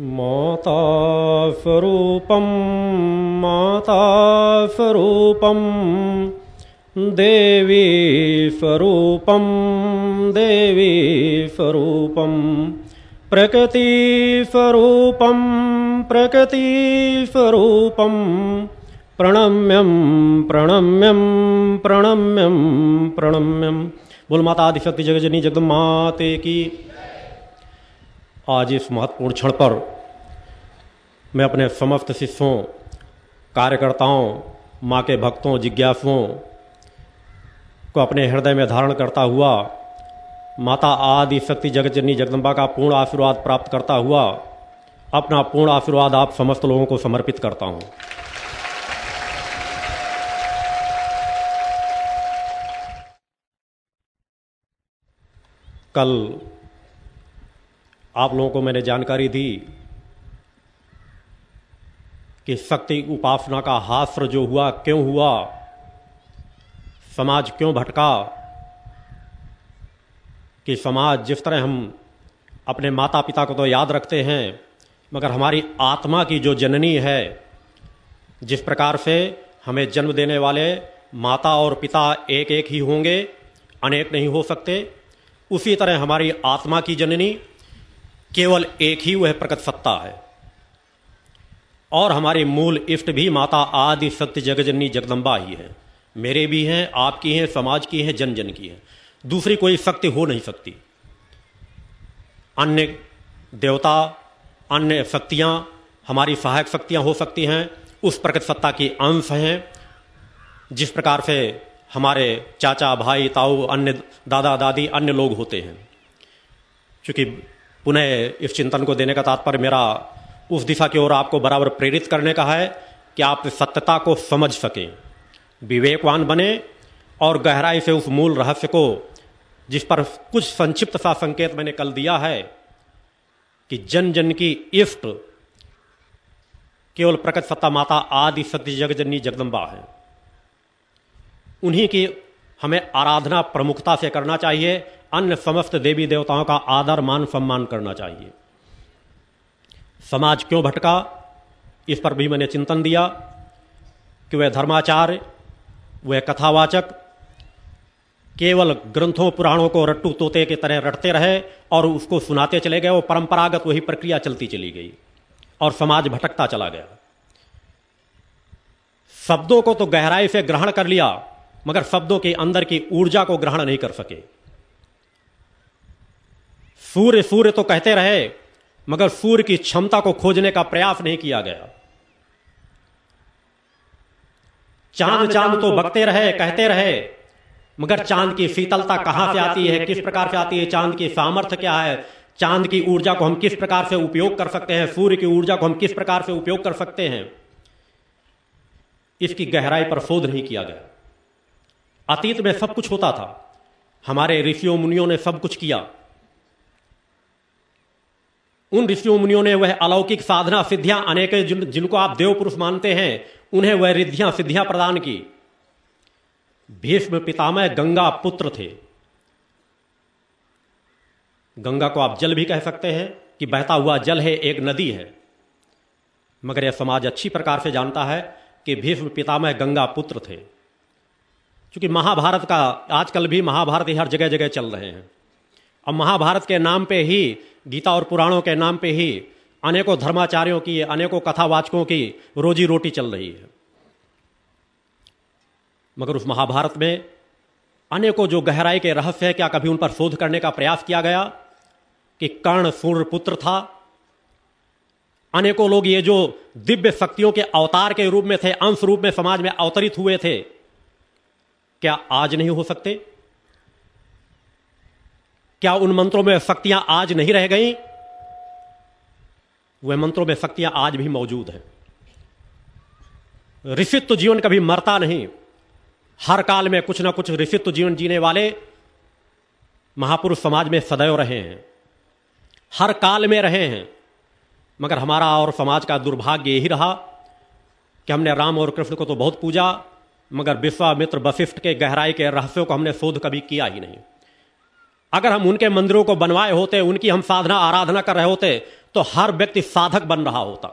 मातास्वरूपं मातास्वरूपं देवी स्वरूपं देवी स्वरूपं प्रकृतिस्वरूपं प्रकृतिस्वरूपं, प्रणम्यं प्रणम्यं प्रणम्यं प्रणम्यं। बोल माता, आदिशक्ति, जगजनी जगदम की आज इस महत्वपूर्ण क्षण पर मैं अपने समस्त शिष्यों, कार्यकर्ताओं, माँ के भक्तों, जिज्ञासुओं को अपने हृदय में धारण करता हुआ, माता आदि शक्ति जगत जननी जगदम्बा का पूर्ण आशीर्वाद प्राप्त करता हुआ, अपना पूर्ण आशीर्वाद आप समस्त लोगों को समर्पित करता हूँ। कल आप लोगों को मैंने जानकारी दी कि शक्ति उपासना का हास्र जो हुआ, क्यों हुआ, समाज क्यों भटका, कि समाज जिस तरह हम अपने माता पिता को तो याद रखते हैं, मगर हमारी आत्मा की जो जननी है, जिस प्रकार से हमें जन्म देने वाले माता और पिता एक एक ही होंगे, अनेक नहीं हो सकते, उसी तरह हमारी आत्मा की जननी केवल एक ही वह प्रकट सत्ता है। और हमारे मूल इष्ट भी माता आदि सत्य जगजननी जगदम्बा ही है। मेरे भी हैं, आपकी हैं, समाज की हैं, जन जन की हैं। दूसरी कोई शक्ति हो नहीं सकती। अन्य देवता, अन्य शक्तियाँ, हमारी सहायक शक्तियाँ हो सकती हैं, उस प्रकट सत्ता की अंश हैं, जिस प्रकार से हमारे चाचा, भाई, ताऊ, अन्य दादा, दादी, अन्य लोग होते हैं। क्योंकि पुनः इस चिंतन को देने का तात्पर्य मेरा उस दिशा की ओर आपको बराबर प्रेरित करने का है कि आप सत्यता को समझ सकें। विवेकवान बने और गहराई से उस मूल रहस्य को, जिस पर कुछ संक्षिप्त सा संकेत मैंने कल दिया है, कि जन जन की इष्ट केवल प्रकट सत्ता माता आदि सत्य जगजननी जगदम्बा है। उन्हीं की हमें आराधना प्रमुखता से करना चाहिए अन्य समस्त देवी देवताओं का आदर, मान, सम्मान करना चाहिए। समाज क्यों भटका? इस पर भी मैंने चिंतन दिया कि वह धर्माचार्य, वह कथावाचक केवल ग्रंथों, पुराणों को रट्टू तोते की तरह रटते रहे और उसको सुनाते चले गए, वो परंपरागत वही प्रक्रिया चलती चली गई और समाज भटकता चला गया। शब्दों को तो गहराई से ग्रहण कर लिया, मगर शब्दों के अंदर की ऊर्जा को ग्रहण नहीं कर सके। सूर्य सूर्य तो कहते रहे मगर सूर्य की क्षमता को खोजने का प्रयास नहीं किया गया। चाँद चाँद तो बकते रहे कहते रहे मगर चाँद की शीतलता कहाँ से आती है? किस प्रकार से आती है? चाँद की सामर्थ्य क्या है? चाँद की ऊर्जा को हम किस प्रकार से उपयोग कर सकते हैं? सूर्य की ऊर्जा को हम किस प्रकार से उपयोग कर सकते हैं? इसकी गहराई पर शोध नहीं किया गया। अतीत में सब कुछ होता था। हमारे ऋषियों मुनियों ने सब कुछ किया। उन ऋषि मुनियों ने वह अलौकिक साधना सिद्धियाँ अनेक जिन, जिनको आप देव पुरुष मानते हैं उन्हें वह रिद्धियाँ सिद्धियाँ प्रदान की। भीष्म पितामह गंगा पुत्र थे। गंगा को आप जल भी कह सकते हैं कि बहता हुआ जल है एक नदी है। मगर यह समाज अच्छी प्रकार से जानता है कि भीष्म पितामह गंगा पुत्र थे। क्योंकि महाभारत का आजकल भी महाभारत हर जगह जगह चल रहे हैं। अब महाभारत के नाम पे ही गीता और पुराणों के नाम पे ही अनेकों धर्माचार्यों की, अनेकों कथावाचकों की रोजी रोटी चल रही है। मगर उस महाभारत में अनेकों जो गहराई के रहस्य है, क्या कभी उन पर शोध करने का प्रयास किया गया कि कर्ण सूर्य पुत्र था? अनेकों लोग ये जो दिव्य शक्तियों के अवतार के रूप में थे, अंश रूप में समाज में अवतरित हुए थे, क्या आज नहीं हो सकते? क्या उन मंत्रों में शक्तियाँ आज नहीं रह गई? वह मंत्रों में शक्तियाँ आज भी मौजूद हैं। ऋषित्व जीवन कभी मरता नहीं। हर काल में कुछ ना कुछ ऋषित्व जीवन जीने वाले महापुरुष समाज में सदैव रहे हैं। हर काल में रहे हैं। मगर हमारा और समाज का दुर्भाग्य यही रहा कि हमने राम और कृष्ण को तो बहुत पूजा, मगर विश्वामित्र वशिष्ठ के गहराई के रहस्यों को हमने शोध कभी किया ही नहीं। अगर हम उनके मंदिरों को बनवाए होते, उनकी हम साधना आराधना कर रहे होते तो हर व्यक्ति साधक बन रहा होता।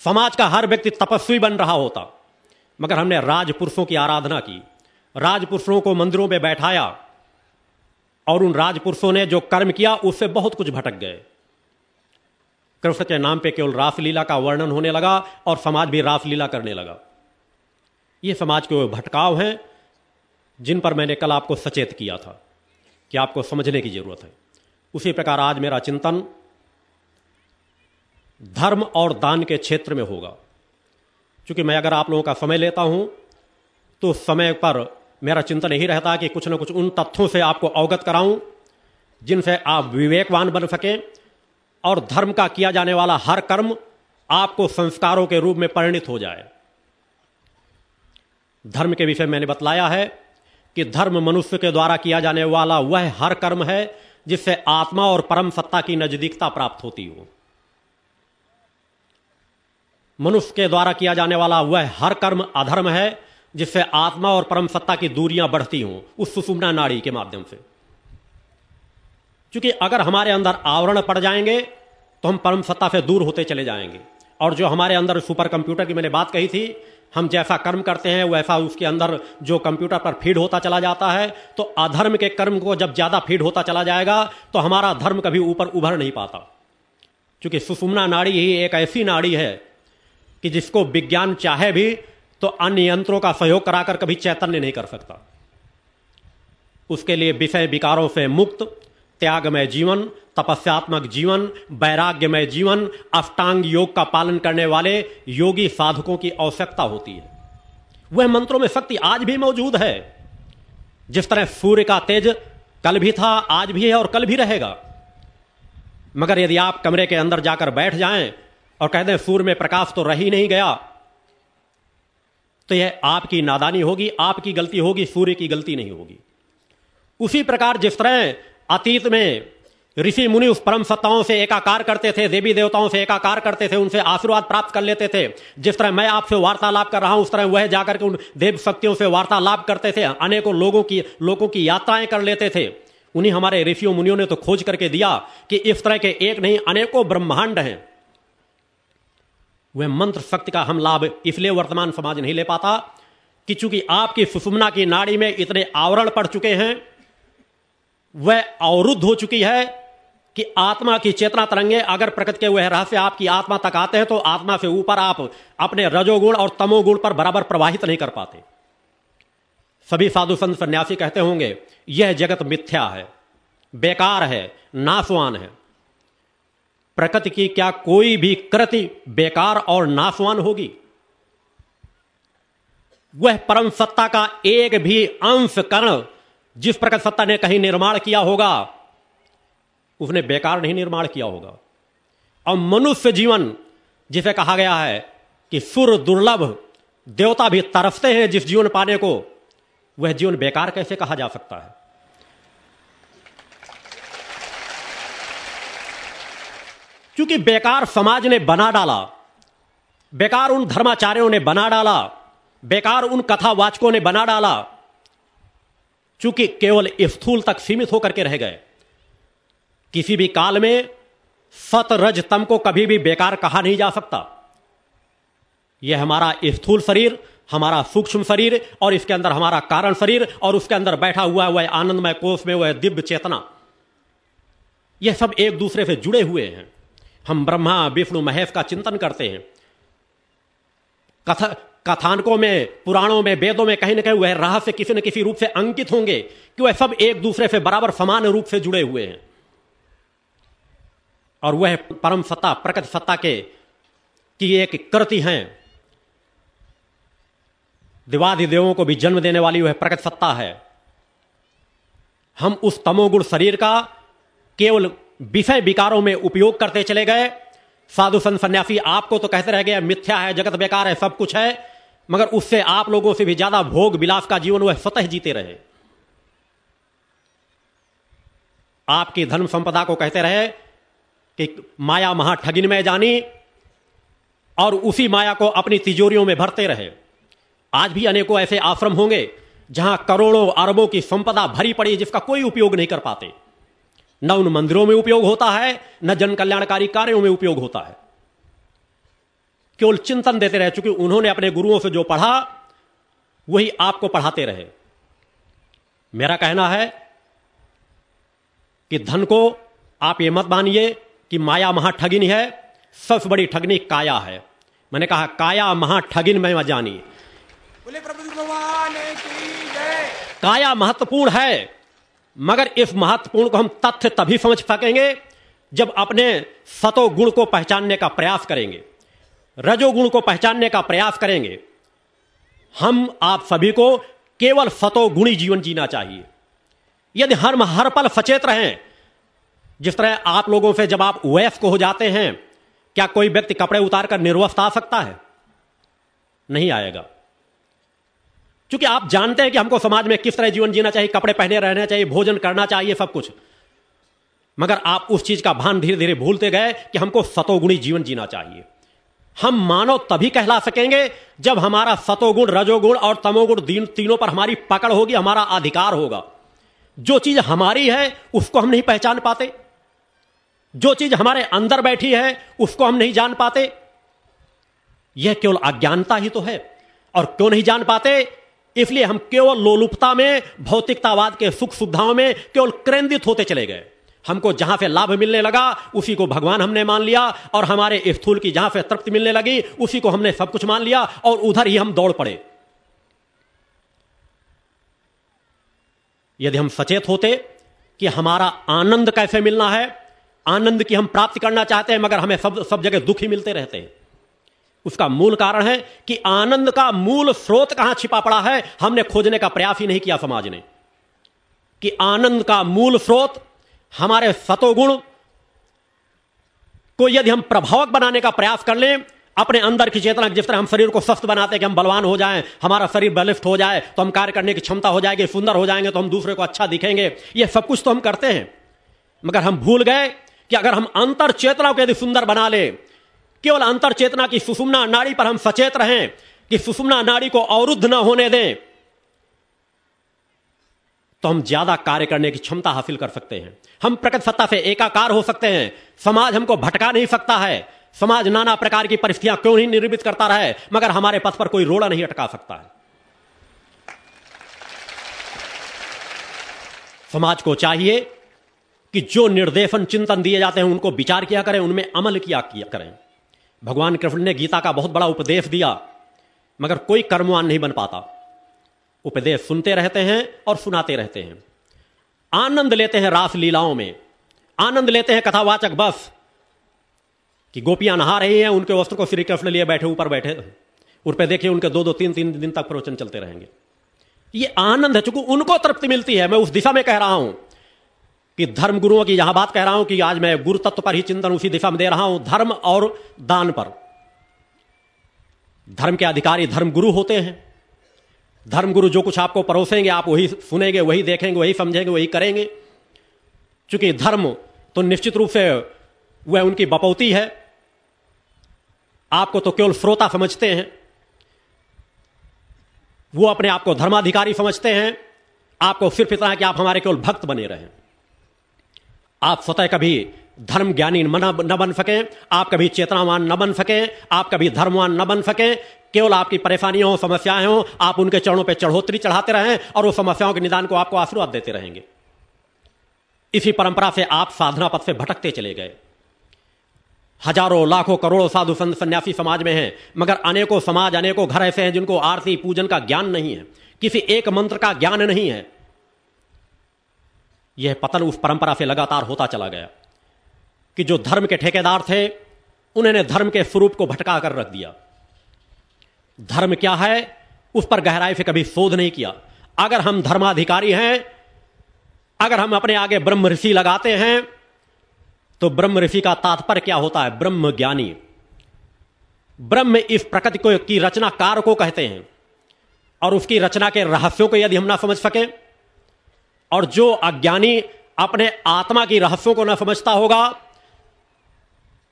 समाज का हर व्यक्ति तपस्वी बन रहा होता। मगर हमने राजपुरुषों की आराधना की। राजपुरुषों को मंदिरों में बैठाया, और उन राजपुरुषों ने जो कर्म किया, उससे बहुत कुछ भटक गए। कृष्ण के नाम पे केवल रासलीला का वर्णन होने लगा, और समाज भी रासलीला करने लगा। ये समाज के वो भटकाव हैं, जिन पर मैंने कल आपको सचेत किया था। कि आपको समझने की ज़रूरत है। उसी प्रकार आज मेरा चिंतन धर्म और दान के क्षेत्र में होगा। क्योंकि मैं अगर आप लोगों का समय लेता हूँ तो समय पर मेरा चिंतन यही रहता कि कुछ न कुछ उन तथ्यों से आपको अवगत कराऊं, जिनसे आप विवेकवान बन सकें और धर्म का किया जाने वाला हर कर्म आपको संस्कारों के रूप में परिणित हो जाए। धर्म के विषय मैंने बतलाया है कि धर्म मनुष्य के द्वारा किया जाने वाला वह हर कर्म है जिससे आत्मा और परम सत्ता की नजदीकता प्राप्त होती हो। मनुष्य के द्वारा किया जाने वाला वह हर कर्म अधर्म है जिससे आत्मा और परम सत्ता की दूरियाँ बढ़ती हों, उस सुषुम्ना नाड़ी के माध्यम से। क्योंकि अगर हमारे अंदर आवरण पड़ जाएँगे तो हम परम सत्ता से दूर होते चले जाएँगे। और जो हमारे अंदर सुपर कंप्यूटर की मैंने बात कही थी हम जैसा कर्म करते हैं, वैसा उसके अंदर जो कंप्यूटर पर फ़ीड होता चला जाता है तो अधर्म के कर्म को जब ज़्यादा फ़ीड होता चला जाएगा तो हमारा धर्म कभी ऊपर उभर नहीं पाता। क्योंकि सुषुम्ना नाड़ी ही एक ऐसी नाड़ी है कि जिसको विज्ञान चाहे भी तो अन्य यंत्रों का सहयोग कराकर कभी चैतन्य नहीं कर सकता। उसके लिए विषय विकारों से मुक्त त्यागमय जीवन, तपस्यात्मक जीवन, वैराग्यमय जीवन, अष्टांग योग का पालन करने वाले योगी साधकों की आवश्यकता होती है। वह मंत्रों में शक्ति आज भी मौजूद है। जिस तरह सूर्य का तेज कल भी था, आज भी है और कल भी रहेगा। मगर यदि आप कमरे के अंदर जाकर बैठ जाएँ और कह दें, सूर्य में प्रकाश तो रही नहीं गया तो यह आपकी नादानी होगी, आपकी गलती होगी, सूर्य की गलती नहीं होगी। उसी प्रकार जिस तरह अतीत में ऋषि मुनि उस परम सत्ताओं से एकाकार करते थे, देवी देवताओं से एकाकार करते थे, उनसे आशीर्वाद प्राप्त कर लेते थे। जिस तरह मैं आपसे वार्तालाप कर रहा हूँ, उस तरह वह जाकर के उन देव शक्तियों से वार्तालाप करते थे, अनेकों लोगों की लोगों की यात्राएँ कर लेते थे। उन्हीं हमारे ऋषियों मुनियों ने तो खोज करके दिया कि इस तरह के एक नहीं, अनेकों ब्रह्मांड हैं। वह मंत्र शक्ति का हम लाभ इसलिए वर्तमान समाज नहीं ले पाता कि चूँकि आपकी सुषुमना की नाड़ी में इतने आवरण पड़ चुके हैं वह अवरुद्ध हो चुकी है कि आत्मा की चेतना तरंगे, अगर प्रकृति के वह रहस्य आपकी आत्मा तक आते हैं तो आत्मा से ऊपर आप अपने रजोगुण और तमोगुण पर बराबर प्रवाहित नहीं कर पाते। सभी साधु संत सन्यासी कहते होंगे, यह जगत मिथ्या है, बेकार है नासवान है। प्रकृति की क्या कोई भी कृति बेकार और नासवान होगी? वह परम सत्ता का एक भी अंश कर्ण जिस प्रकार सत्ता ने कहीं निर्माण किया होगा, उसने बेकार नहीं निर्माण किया होगा। और मनुष्य जीवन, जिसे कहा गया है कि सुर दुर्लभ, देवता भी तरफते हैं जिस जीवन पाने को, वह जीवन बेकार कैसे कहा जा सकता है? क्योंकि बेकार समाज ने बना डाला, बेकार उन धर्माचार्यों ने बना डाला, बेकार उन कथावाचकों ने बना डाला चूँकि केवल स्थूल तक सीमित होकर के रह गए। किसी भी काल में सत रज तम को कभी भी बेकार कहा नहीं जा सकता। यह हमारा स्थूल शरीर, हमारा सूक्ष्म शरीर और इसके अंदर हमारा कारण शरीर और उसके अंदर बैठा हुआ वह आनंदमय कोष में वह दिव्य चेतना। यह सब एक दूसरे से जुड़े हुए हैं। हम ब्रह्मा, विष्णु, महेश का चिंतन करते हैं। कथा कथानकों में, पुराणों में, वेदों में कहीं ना कहीं वह रहस्य किसी न किसी रूप से अंकित होंगे कि वह सब एक दूसरे से बराबर समान रूप से जुड़े हुए हैं। और वह परम सत्ता, प्रकट सत्ता के, की एक कृति हैं। दिवादि देवों को भी जन्म देने वाली वह प्रकट सत्ता है। हम उस तमोगुण शरीर का केवल विषय विकारों में उपयोग करते चले गए। साधु संत सन्यासी, आपको तो कहते रह गए, मिथ्या है, जगत बेकार है, सब कुछ है। मगर उससे आप लोगों से भी ज़्यादा भोग विलास का जीवन वह स्वतः जीते रहे। आपकी धर्म संपदा को कहते रहे कि माया महा ठगिन में जानी और उसी माया को अपनी तिजोरियों में भरते रहे। आज भी अनेकों ऐसे आश्रम होंगे जहाँ करोड़ों अरबों की संपदा भरी पड़ी जिसका कोई उपयोग नहीं कर पाते। न उन मंदिरों में उपयोग होता है, न जन कल्याणकारी कार्यों में उपयोग होता है। केवल चिंतन देते रहे चूँकि उन्होंने अपने गुरुओं से जो पढ़ा वही आपको पढ़ाते रहे। मेरा कहना है कि धन को आप ये मत मानिए कि माया महाठगिन है सबसे बड़ी ठगनी काया है। मैंने कहा काया महाठगिन में जानी जय। काया महत्वपूर्ण है मगर इस महत्वपूर्ण को हम तथ्य तभी समझ सकेंगे जब अपने सतो गुण को पहचानने का प्रयास करेंगे। रजोगुण को पहचानने का प्रयास करेंगे। हम आप सभी को केवल सतो गुणी जीवन जीना चाहिए। यदि हम हर पल सचेत रहें, जिस तरह आप लोगों से जब आप वयस्क हो जाते हैं, क्या कोई व्यक्ति कपड़े उतारकर निर्वस्त आ सकता है? नहीं आएगा। क्योंकि आप जानते हैं कि हमको समाज में किस तरह जीवन जीना चाहिए, कपड़े पहने रहना चाहिए, भोजन करना चाहिए, सब कुछ। मगर आप उस चीज़ का भान धीरे धीरे भूलते गए कि हमको सतोगुणी जीवन जीना चाहिए। हम मानव तभी कहला सकेंगे जब हमारा सतोगुण, रजोगुण और तमोगुण तीनों पर हमारी पकड़ होगी, हमारा अधिकार होगा। जो चीज़ हमारी है, उसको हम नहीं पहचान पाते। जो चीज़ हमारे अंदर बैठी है, उसको हम नहीं जान पाते। यह केवल अज्ञानता ही तो है। और क्यों नहीं जान पाते? इसलिए हम केवल लोलुपता में, भौतिकतावाद के सुख सुविधाओं में केवल केंद्रित होते चले गए। हमको जहाँ से लाभ मिलने लगा, उसी को भगवान हमने मान लिया, और हमारे स्थूल की जहाँ से तृप्ति मिलने लगी, उसी को हमने सब कुछ मान लिया, और उधर ही हम दौड़ पड़े। यदि हम सचेत होते कि हमारा आनंद कैसे मिलना है, आनंद की हम प्राप्ति करना चाहते हैं, मगर हमें सब सब जगह दुखी मिलते रहते हैं। उसका मूल कारण है कि आनंद का मूल स्रोत कहाँ छिपा पड़ा है, हमने खोजने का प्रयास ही नहीं किया समाज ने। कि आनंद का मूल स्रोत हमारे सतोगुण को यदि हम प्रभावक बनाने का प्रयास कर लें, अपने अंदर की चेतना जिस तरह हम शरीर को स्वस्थ बनाते हैं कि हम बलवान हो जाएँ, हमारा शरीर बलिष्ठ हो जाए तो हम कार्य करने की क्षमता हो जाएगी, सुंदर हो जाएँगे तो हम दूसरे को अच्छा दिखेंगे। ये सब कुछ तो हम करते हैं। मगर हम भूल गए कि अगर हम अंतर चेतना को यदि सुंदर बना ले, केवल अंतर चेतना की सुषुम्ना नाड़ी पर हम सचेत रहें, कि सुषुम्ना नाड़ी को अवरुद्ध न होने दें तो हम ज़्यादा कार्य करने की क्षमता हासिल कर सकते हैं। हम प्रकट सत्ता से एकाकार हो सकते हैं। समाज हमको भटका नहीं सकता है। समाज नाना प्रकार की परिस्थितियाँ क्यों नहीं निर्मित करता रहे? मगर हमारे पथ पर कोई रोड़ा नहीं अटका सकता है। समाज को चाहिए कि जो निर्देशन चिंतन दिए जाते हैं, उनको विचार किया करें, उनमें अमल किया किया करें। भगवान कृष्ण ने गीता का बहुत बड़ा उपदेश दिया, मगर कोई कर्मवान नहीं बन पाता। उपदेश सुनते रहते हैं और सुनाते रहते हैं। आनंद लेते हैं रास लीलाओं में। आनंद लेते हैं कथावाचक बस, कि गोपियाँ नहा रही हैं, उनके वस्त्र को श्री कृष्ण लिए बैठे, ऊपर बैठे। उन पर देखिए, उनके दो दो तीन तीन दिन तक प्रवचन चलते रहेंगे। ये आनंद है, चूँकि उनको तृप्ति मिलती है। मैं उस दिशा में कह रहा हूँ कि धर्म गुरुओं की, यहाँ बात कह रहा हूँ कि आज मैं गुरु तत्व पर ही चिंतन उसी दिशा में दे रहा हूँ, धर्म और दान पर। धर्म के अधिकारी धर्म गुरु होते हैं। धर्म गुरु जो कुछ आपको परोसेंगे, आप वही सुनेंगे, वही देखेंगे, वही समझेंगे, वही करेंगे। क्योंकि धर्म तो निश्चित रूप से वह उनकी बपौती है। आपको तो केवल श्रोता समझते हैं। वो अपने आप को धर्माधिकारी समझते हैं। आपको सिर्फ़ इतना कि आप हमारे केवल भक्त बने रहें। आप स्वतः कभी धर्म ज्ञानी न बन सके। आप कभी चेतनावान न बन सके। आप कभी धर्मवान न बन सके। केवल आपकी परेशानियाँ हो, समस्याएँ हो, आप उनके चरणों पर चढ़ोतरी चढ़ाते रहें और वो समस्याओं के निदान को आपको आशीर्वाद देते रहेंगे। इसी परंपरा से आप साधना पथ से भटकते चले गए। हज़ारों, लाखों, करोड़ों साधु संत सन्यासी समाज में हैं, मगर अनेकों समाज, अनेकों घर ऐसे हैं जिनको आरती पूजन का ज्ञान नहीं है। किसी एक मंत्र का ज्ञान नहीं है। यह पतन उस परंपरा से लगातार होता चला गया कि जो धर्म के ठेकेदार थे, उन्होंने धर्म के स्वरूप को भटका कर रख दिया। धर्म क्या है, उस पर गहराई से कभी शोध नहीं किया। अगर हम धर्माधिकारी हैं, अगर हम अपने आगे ब्रह्म ऋषि लगाते हैं तो ब्रह्म ऋषि का तात्पर्य क्या होता है? ब्रह्म ज्ञानी। ब्रह्म इस प्रकृति को, की रचना कार को कहते हैं, और उसकी रचना के रहस्यों को यदि हम ना समझ सकें, और जो अज्ञानी अपने आत्मा की रहस्यों को ना समझता होगा,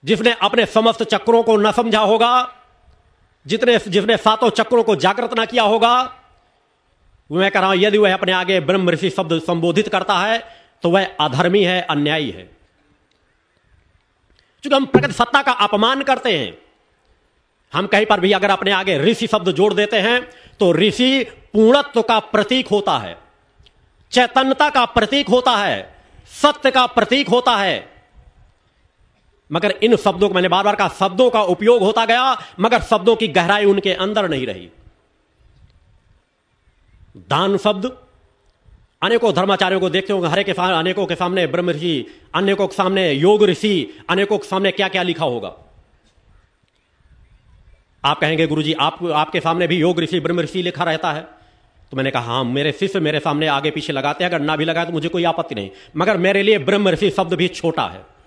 जिसने अपने समस्त चक्रों को न समझा होगा जितने जिसने सातों चक्रों को जागृत ना किया होगा, मैं कह रहा हूँ, यदि वह अपने आगे ब्रह्म ऋषि शब्द संबोधित करता है तो वह अधर्मी है, अन्यायी है। क्योंकि हम प्रगति सत्ता का अपमान करते हैं, हम कहीं पर भी अगर अपने आगे ऋषि शब्द जोड़ देते हैं तो ऋषि पूर्णत्व का प्रतीक होता है, चैतन्यता का प्रतीक होता है, सत्य का प्रतीक होता है मगर इन शब्दों को मैंने बार बार कहा, शब्दों का उपयोग होता गया, मगर शब्दों की गहराई उनके अंदर नहीं रही। दान शब्द, अनेकों धर्माचार्यों को देखते होंगे, हरे के सामने, अनेकों के सामने ब्रह्म ऋषि, अनेकों के सामने योग ऋषि, अनेकों के सामने क्या क्या लिखा होगा। आप कहेंगे, गुरुजी, आप, आपके सामने भी योग ऋषि, ब्रह्म ऋषि लिखा रहता है। तो मैंने कहा हाँ मेरे शिष्य मेरे सामने आगे पीछे लगाते हैं, अगर ना भी लगाए तो मुझे कोई आपत्ति नहीं। मगर मेरे लिए ब्रह्म ऋषि शब्द भी छोटा है।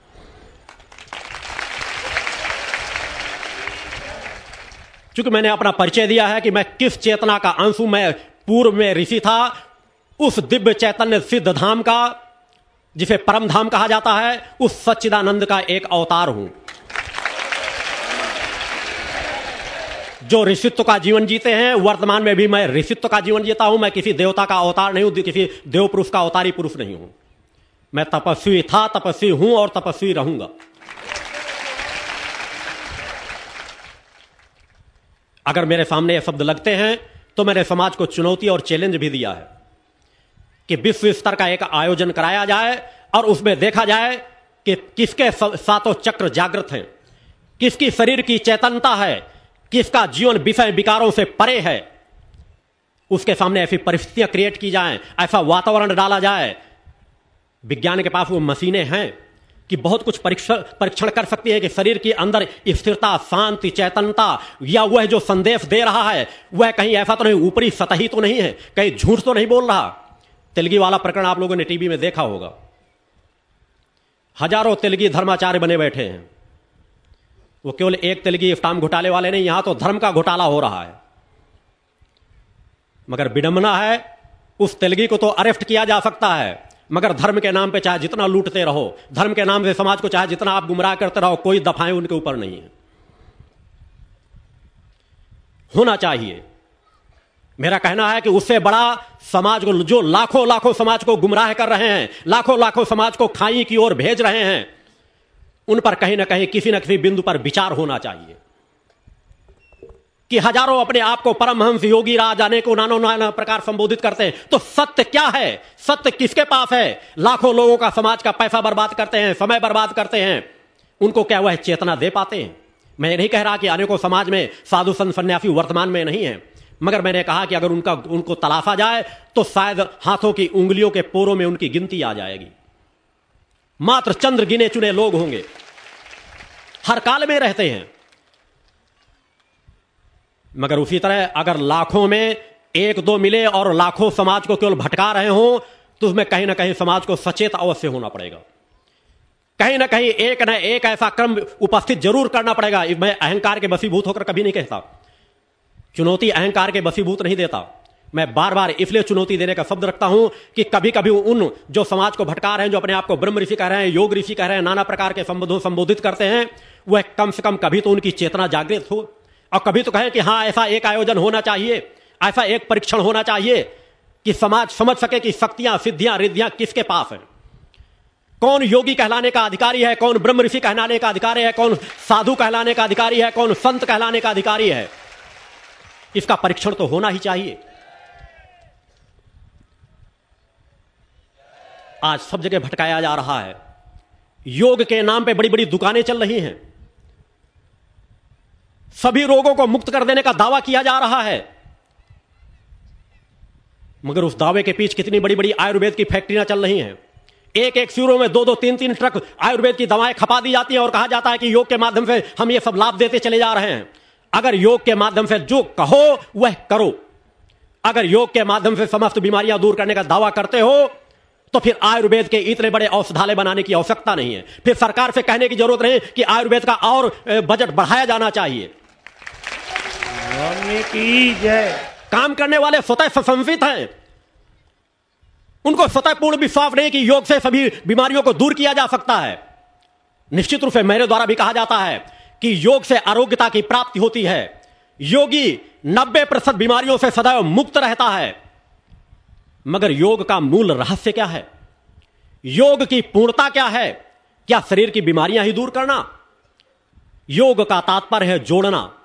क्योंकि मैंने अपना परिचय दिया है कि मैं किस चेतना का अंश हूँ, मैं पूर्व में ऋषि था, उस दिव्य चैतन्य सिद्ध धाम का, जिसे परम धाम कहा जाता है, उस सच्चिदानंद का एक अवतार हूँ। जो ऋषित्व का जीवन जीते हैं, वर्तमान में भी मैं ऋषित्व का जीवन जीता हूँ, मैं किसी देवता का अवतार नहीं हूँ, किसी देव पुरुष का अवतारी पुरुष नहीं हूँ। मैं तपस्वी था, तपस्वी हूँ और तपस्वी रहूँगा। अगर मेरे सामने ये शब्द लगते हैं तो मैंने समाज को चुनौती और चैलेंज भी दिया है कि विश्व स्तर का एक आयोजन कराया जाए और उसमें देखा जाए कि किसके सातों चक्र जागृत हैं, किसकी शरीर की चैतनता है, किसका जीवन विषय विकारों से परे है। उसके सामने ऐसी परिस्थितियाँ क्रिएट की जाएँ, ऐसा वातावरण डाला जाए। विज्ञान के पास वो मशीनें हैं। कि बहुत कुछ परीक्षण परीक्षण कर सकती है कि शरीर के अंदर स्थिरता, शांति चैतनता या वह जो संदेश दे रहा है, वह कहीं ऐसा तो नहीं, ऊपरी सतही तो नहीं है, कहीं झूठ तो नहीं बोल रहा। तेलगी वाला प्रकरण आप लोगों ने टीवी में देखा होगा। हज़ारों तेलगी धर्माचार्य बने बैठे हैं। वो केवल एक तेलगी इफ्ताम घोटाले वाले नहीं, यहाँ तो धर्म का घोटाला हो रहा है। मगर विडंबना है, उस तेलगी को तो अरेस्ट किया जा सकता है। मगर धर्म के नाम पे चाहे जितना लूटते रहो, धर्म के नाम से समाज को चाहे जितना आप गुमराह करते रहो, कोई दफाएँ उनके ऊपर नहीं है। होना चाहिए। मेरा कहना है कि उससे बड़ा समाज को, जो लाखों लाखों समाज को गुमराह कर रहे हैं, लाखों लाखों समाज को खाई की ओर भेज रहे हैं, उन पर कहीं ना कहीं किसी न किसी बिंदु पर विचार होना चाहिए। कि हज़ारों अपने आप को परमहंस योगी राज आने को नानो नाना प्रकार संबोधित करते हैं। तो सत्य क्या है? सत्य किसके पास है? लाखों लोगों का समाज का पैसा बर्बाद करते हैं, समय बर्बाद करते हैं। उनको क्या वह चेतना दे पाते हैं? मैं नहीं कह रहा कि अनेकों समाज में साधु संत सन्यासी वर्तमान में नहीं है। मगर मैंने कहा कि अगर उनका, उनको तलाशा जाए तो शायद हाथों की उंगलियों के पोरों में उनकी गिनती आ जाएगी। मात्र चंद्र गिने चुने लोग होंगे। हर काल में रहते हैं। मगर उसी तरह अगर लाखों में एक दो मिले और लाखों समाज को केवल भटका रहे हो तो उसमें कहीं ना कहीं समाज को सचेत अवश्य होना पड़ेगा। कहीं ना कहीं एक न एक ऐसा क्रम उपस्थित ज़रूर करना पड़ेगा। मैं अहंकार के बसीभूत होकर कभी नहीं कहता। चुनौती अहंकार के बसीभूत नहीं देता। मैं बार बार इसलिए चुनौती देने का शब्द रखता हूँ कि कभी कभी उन जो समाज को भटका रहे हैं, जो अपने आप को ब्रह्म ऋषि कह रहे हैं, योग ऋषि कह रहे हैं, नाना प्रकार के संबोधों संबोधित करते हैं, वह कम से कम कभी तो उनकी चेतना जागृत हो। और कभी तो कहें कि हाँ ऐसा एक आयोजन होना चाहिए, ऐसा एक परीक्षण होना चाहिए कि समाज समझ सके कि शक्तियाँ, सिद्धियाँ, रिद्धियाँ किसके पास है। कौन योगी कहलाने का अधिकारी है, कौन ब्रह्म ऋषि कहलाने का अधिकारी है, कौन साधु कहलाने का अधिकारी है, कौन संत कहलाने का अधिकारी है। इसका परीक्षण तो होना ही चाहिए। आज सब जगह भटकाया जा रहा है। योग के नाम पे बड़ी बड़ी दुकानें चल रही हैं। सभी रोगों को मुक्त कर देने का दावा किया जा रहा है। मगर उस दावे के पीछे कितनी बड़ी बड़ी आयुर्वेद की फैक्ट्रियाँ चल रही हैं। एक एक शिविरों में दो दो तीन तीन ट्रक आयुर्वेद की दवाएँ खपा दी जाती हैं और कहा जाता है कि योग के माध्यम से हम ये सब लाभ देते चले जा रहे हैं। अगर योग के माध्यम से जो कहो, वह करो। अगर योग के माध्यम से समस्त बीमारियाँ दूर करने का दावा करते हो तो फिर आयुर्वेद के इतने बड़े औषधालय बनाने की आवश्यकता नहीं है। फिर सरकार से कहने की ज़रूरत नहीं कि आयुर्वेद का और बजट बढ़ाया जाना चाहिए। की जय। काम करने वाले स्वतः सुसंसित हैं। उनको स्वतः पूर्ण विश्वास नहीं कि योग से सभी बीमारियों को दूर किया जा सकता है। निश्चित रूप से मेरे द्वारा भी कहा जाता है कि योग से आरोग्यता की प्राप्ति होती है। योगी 90 प्रतिशत बीमारियों से सदैव मुक्त रहता है। मगर योग का मूल रहस्य क्या है? योग की पूर्णता क्या है? क्या शरीर की बीमारियाँ ही दूर करना? योग का तात्पर्य है जोड़ना।